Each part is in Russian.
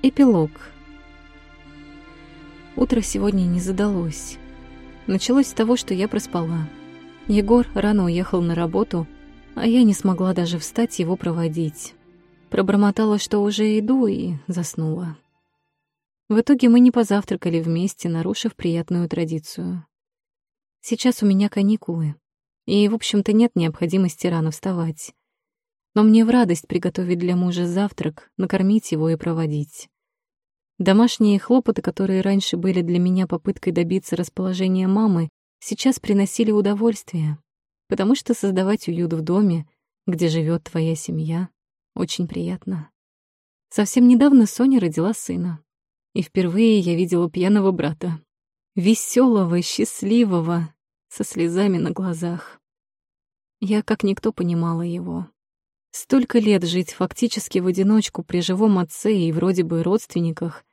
Эпилог. Утро сегодня не задалось. Началось с того, что я проспала. Егор рано уехал на работу, а я не смогла даже встать его проводить. Пробормотала, что уже иду, и заснула. В итоге мы не позавтракали вместе, нарушив приятную традицию. Сейчас у меня каникулы, и, в общем-то, нет необходимости рано вставать но мне в радость приготовить для мужа завтрак, накормить его и проводить. Домашние хлопоты, которые раньше были для меня попыткой добиться расположения мамы, сейчас приносили удовольствие, потому что создавать уют в доме, где живет твоя семья, очень приятно. Совсем недавно Соня родила сына, и впервые я видела пьяного брата, веселого, счастливого, со слезами на глазах. Я как никто понимала его. Столько лет жить фактически в одиночку при живом отце и вроде бы родственниках,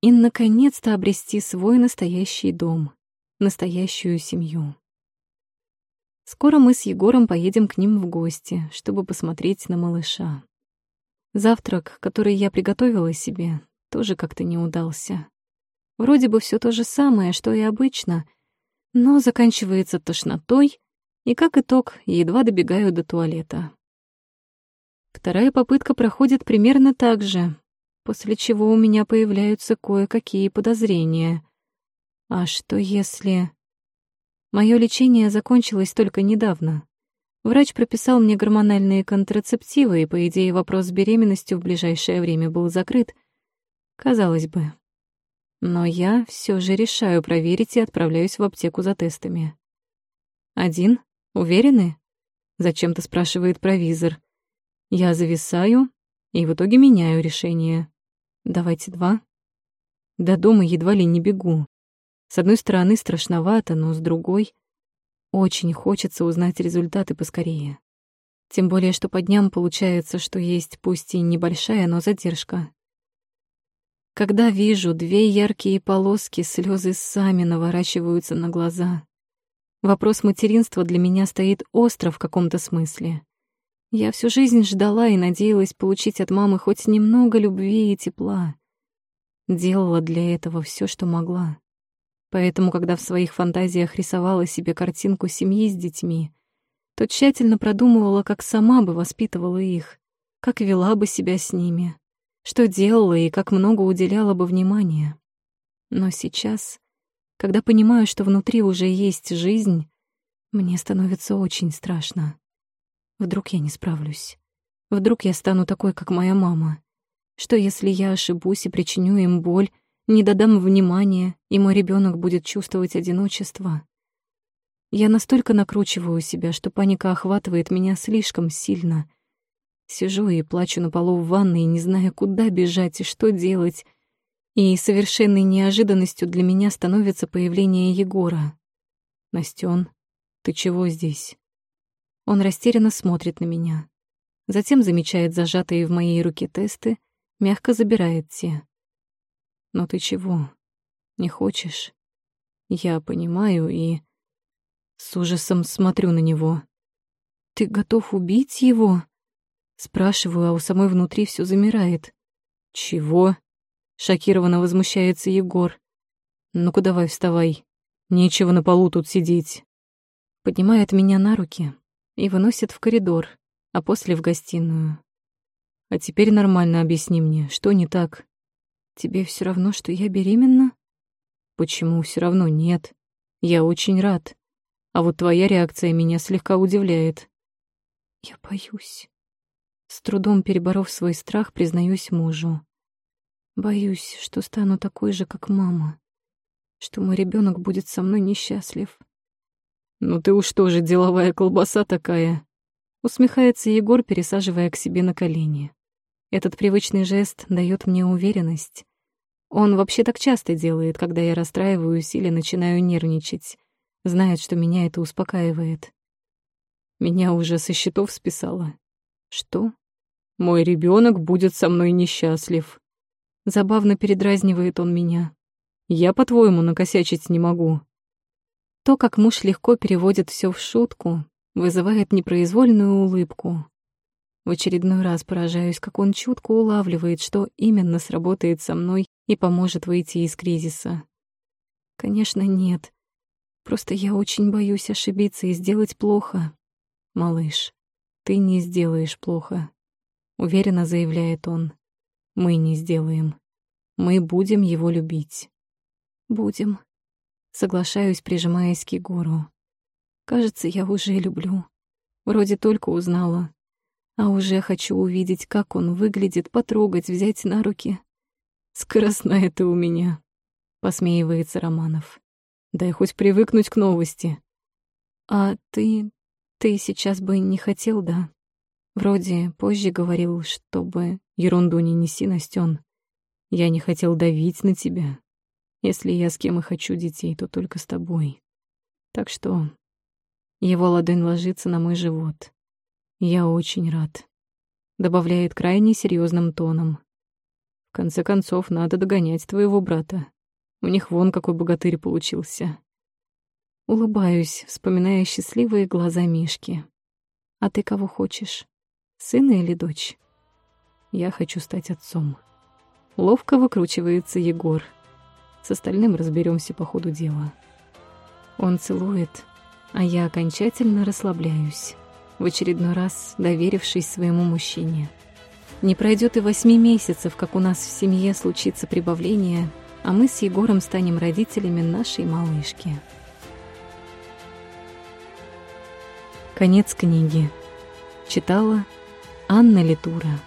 и, наконец-то, обрести свой настоящий дом, настоящую семью. Скоро мы с Егором поедем к ним в гости, чтобы посмотреть на малыша. Завтрак, который я приготовила себе, тоже как-то не удался. Вроде бы все то же самое, что и обычно, но заканчивается тошнотой, и, как итог, едва добегаю до туалета. Вторая попытка проходит примерно так же, после чего у меня появляются кое-какие подозрения. А что если... Моё лечение закончилось только недавно. Врач прописал мне гормональные контрацептивы, и, по идее, вопрос с беременностью в ближайшее время был закрыт. Казалось бы. Но я все же решаю проверить и отправляюсь в аптеку за тестами. «Один? Уверены?» — зачем-то спрашивает провизор. Я зависаю и в итоге меняю решение. Давайте два. До дома едва ли не бегу. С одной стороны страшновато, но с другой очень хочется узнать результаты поскорее. Тем более, что по дням получается, что есть пусть и небольшая, но задержка. Когда вижу две яркие полоски, слезы сами наворачиваются на глаза. Вопрос материнства для меня стоит остро в каком-то смысле. Я всю жизнь ждала и надеялась получить от мамы хоть немного любви и тепла. Делала для этого все, что могла. Поэтому, когда в своих фантазиях рисовала себе картинку семьи с детьми, то тщательно продумывала, как сама бы воспитывала их, как вела бы себя с ними, что делала и как много уделяла бы внимания. Но сейчас, когда понимаю, что внутри уже есть жизнь, мне становится очень страшно. Вдруг я не справлюсь. Вдруг я стану такой, как моя мама. Что если я ошибусь и причиню им боль, не додам внимания, и мой ребенок будет чувствовать одиночество? Я настолько накручиваю себя, что паника охватывает меня слишком сильно. Сижу и плачу на полу в ванной, не зная, куда бежать и что делать. И совершенной неожиданностью для меня становится появление Егора. «Настён, ты чего здесь?» Он растерянно смотрит на меня. Затем замечает зажатые в моей руке тесты, мягко забирает те. «Но ты чего? Не хочешь?» Я понимаю и... С ужасом смотрю на него. «Ты готов убить его?» Спрашиваю, а у самой внутри все замирает. «Чего?» Шокированно возмущается Егор. «Ну-ка давай вставай. Нечего на полу тут сидеть». Поднимает меня на руки, и выносит в коридор, а после в гостиную. А теперь нормально объясни мне, что не так? Тебе все равно, что я беременна? Почему все равно нет? Я очень рад. А вот твоя реакция меня слегка удивляет. Я боюсь. С трудом переборов свой страх, признаюсь мужу. Боюсь, что стану такой же, как мама. Что мой ребенок будет со мной несчастлив. «Ну ты уж тоже деловая колбаса такая», — усмехается Егор, пересаживая к себе на колени. Этот привычный жест дает мне уверенность. Он вообще так часто делает, когда я расстраиваюсь или начинаю нервничать. Знает, что меня это успокаивает. Меня уже со счетов списала. Что? Мой ребенок будет со мной несчастлив. Забавно передразнивает он меня. Я, по-твоему, накосячить не могу. То, как муж легко переводит все в шутку, вызывает непроизвольную улыбку. В очередной раз поражаюсь, как он чутко улавливает, что именно сработает со мной и поможет выйти из кризиса. Конечно, нет. Просто я очень боюсь ошибиться и сделать плохо. Малыш, ты не сделаешь плохо, уверенно заявляет он. Мы не сделаем. Мы будем его любить. Будем. Соглашаюсь, прижимаясь к Егору. Кажется, я уже люблю. Вроде только узнала. А уже хочу увидеть, как он выглядит, потрогать, взять на руки. Скоростная ты у меня, посмеивается Романов. Дай хоть привыкнуть к новости. А ты... ты сейчас бы не хотел, да? Вроде позже говорил, чтобы ерунду не неси, Настён. Я не хотел давить на тебя. Если я с кем и хочу детей, то только с тобой. Так что его ладонь ложится на мой живот. Я очень рад. Добавляет крайне серьезным тоном. В конце концов, надо догонять твоего брата. У них вон какой богатырь получился. Улыбаюсь, вспоминая счастливые глаза Мишки. А ты кого хочешь? Сына или дочь? Я хочу стать отцом. Ловко выкручивается Егор. С остальным разберемся по ходу дела. Он целует, а я окончательно расслабляюсь, в очередной раз доверившись своему мужчине. Не пройдет и восьми месяцев, как у нас в семье случится прибавление, а мы с Егором станем родителями нашей малышки. Конец книги. Читала Анна Литура.